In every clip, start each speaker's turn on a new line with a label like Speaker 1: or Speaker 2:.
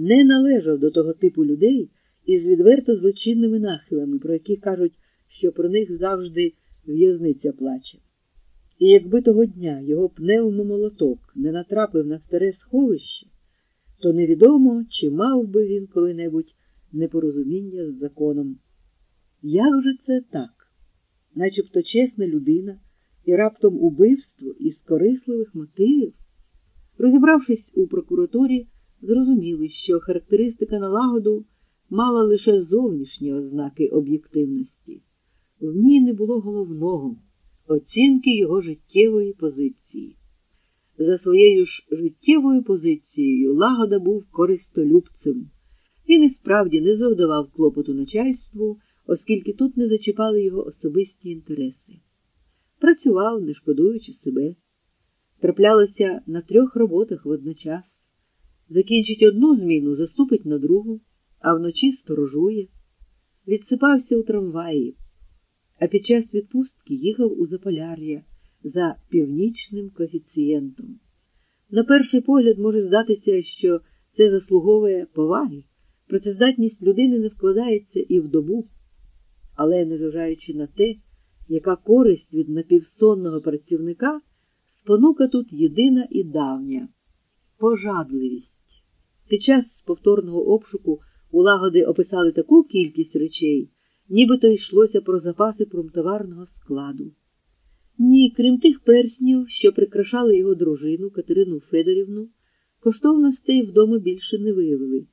Speaker 1: не належав до того типу людей із відверто злочинними нахилами, про які кажуть, що про них завжди в'язниця плаче. І якби того дня його пневмомолоток не натрапив на старе сховище, то невідомо, чи мав би він коли-небудь непорозуміння з законом. Як же це так? Начебто чесна людина і раптом убивство із корисливих мотивів? Розібравшись у прокуратурі, зрозуміли, що характеристика налагоду мала лише зовнішні ознаки об'єктивності. В ній не було головного оцінки його життєвої позиції. За своєю ж життєвою позицією Лагода був користолюбцем. Він і справді не завдавав клопоту начальству, оскільки тут не зачіпали його особисті інтереси. Працював, не шкодуючи себе. Траплялося на трьох роботах водночас. Закінчить одну зміну, заступить на другу, а вночі сторожує. Відсипався у трамваї, а під час відпустки їхав у Заполяр'я за північним коефіцієнтом. На перший погляд може здатися, що це заслуговує поваги, працездатність людини не вкладається і в добу, але, незважаючи на те, яка користь від напівсонного працівника, спонука тут єдина і давня пожадливість. Під час повторного обшуку у лагоди описали таку кількість речей, нібито йшлося про запаси промтоварного складу. Ні, крім тих перснів, що прикрашали його дружину Катерину Федорівну, коштовностей вдома більше не виявили.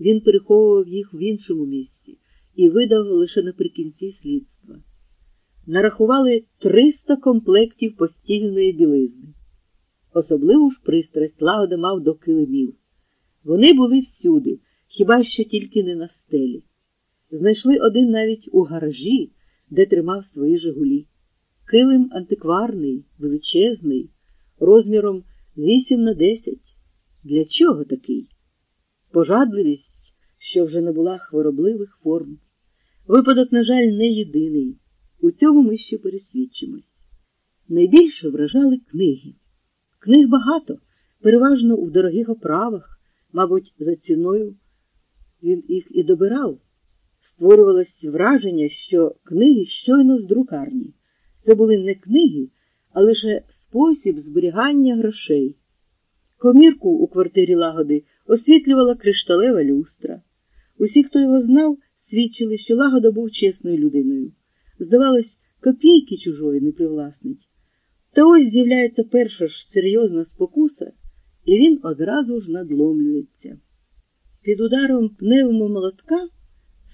Speaker 1: Він переховував їх в іншому місці і видав лише наприкінці слідства. Нарахували 300 комплектів постільної білизни. Особливу ж пристрасть лагода мав до килимів. Вони були всюди, хіба що тільки не на стелі. Знайшли один навіть у гаражі, де тримав свої Жигулі. Килим антикварний, величезний, розміром 8 на 10. Для чого такий? Пожадливість, що вже не була хворобливих форм. Випадок, на жаль, не єдиний. У цьому ми ще пересвідчимось. Найбільше вражали книги. Книг багато, переважно у дорогих оправах, мабуть, за ціною він їх і добирав. Створювалось враження, що книги щойно з друкарні. Це були не книги, а лише спосіб зберігання грошей. Комірку у квартирі лагоди освітлювала кришталева люстра. Усі, хто його знав, свідчили, що лагода був чесною людиною. Здавалось, копійки чужої не привласнить. Та ось з'являється перша ж серйозна спокуса, і він одразу ж надломлюється. Під ударом пневмомолотка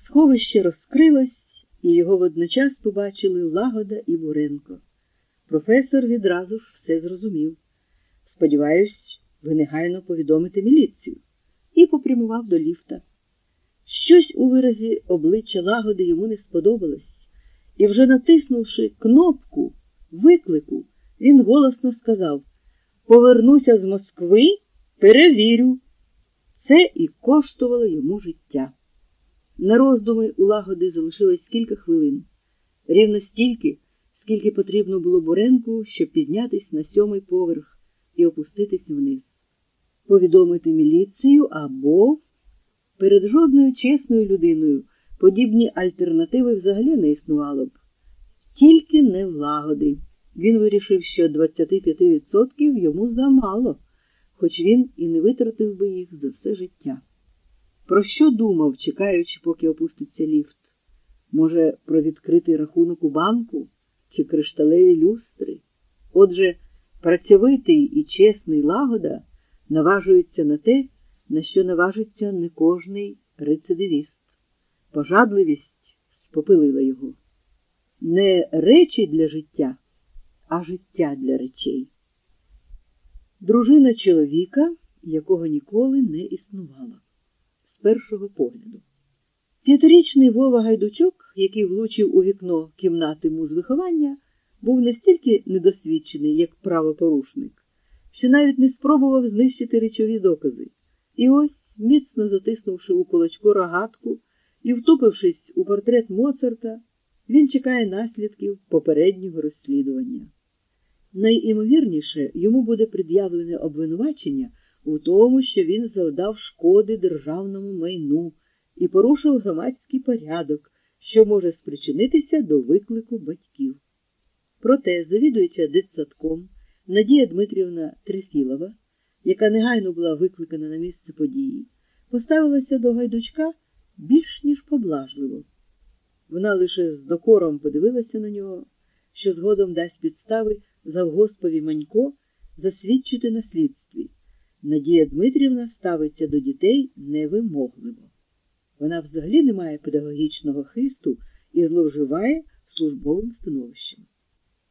Speaker 1: сховище розкрилось, і його водночас побачили Лагода і Буренко. Професор відразу ж все зрозумів. Сподіваюсь, ви негайно повідомите міліцію, і попрямував до ліфта. Щось у виразі обличчя лагоди йому не сподобалось, і, вже натиснувши кнопку виклику, він голосно сказав Повернуся з Москви, перевірю. Це і коштувало йому життя. На роздуми у лагоди залишилось кілька хвилин, рівно стільки, скільки потрібно було Буренку, щоб піднятись на сьомий поверх і опуститись вниз, повідомити міліцію або перед жодною чесною людиною подібні альтернативи взагалі не існувало б. Тільки не в лагоди. Він вирішив, що 25% йому замало, хоч він і не витратив би їх за все життя. Про що думав, чекаючи, поки опуститься ліфт? Може, про відкритий рахунок у банку чи кришталеві люстри? Отже, працьовитий і чесний лагода наважується на те, на що наважиться не кожний рецидивіст. Пожадливість спопилила його. Не речі для життя, а життя для речей. Дружина чоловіка, якого ніколи не існувало з першого погляду. П'ятирічний Вова Гайдучок, який влучив у вікно кімнати музвиховання, був настільки недосвідчений, як правопорушник, що навіть не спробував знищити речові докази. І ось, міцно затиснувши у кулачку рогатку і втупившись у портрет Моцарта, він чекає наслідків попереднього розслідування. Найімовірніше йому буде пред'явлене обвинувачення у тому, що він завдав шкоди державному майну і порушив громадський порядок, що може спричинитися до виклику батьків. Проте завідуюча дитсадком Надія Дмитрівна Трефілова, яка негайно була викликана на місце події, поставилася до гайдучка більш ніж поблажливо. Вона лише з докором подивилася на нього, що згодом дасть підстави завгоспові Манько засвідчити на слідстві. Надія Дмитрівна ставиться до дітей невимогливо. Вона взагалі не має педагогічного хисту і зловживає службовим становищем.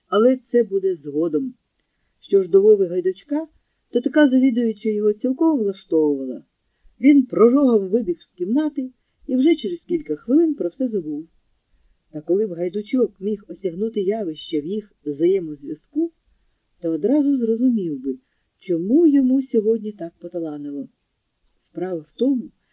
Speaker 1: Але це буде згодом. Що ж до Вови Гайдучка, то така завідуюча його цілком влаштовувала. Він прожогом вибіг з кімнати і вже через кілька хвилин про все забув. Та коли б гайдучок міг осягнути явище в їх взаємозв'язку, то одразу зрозумів би, чому йому сьогодні так поталанило. Справа в тому,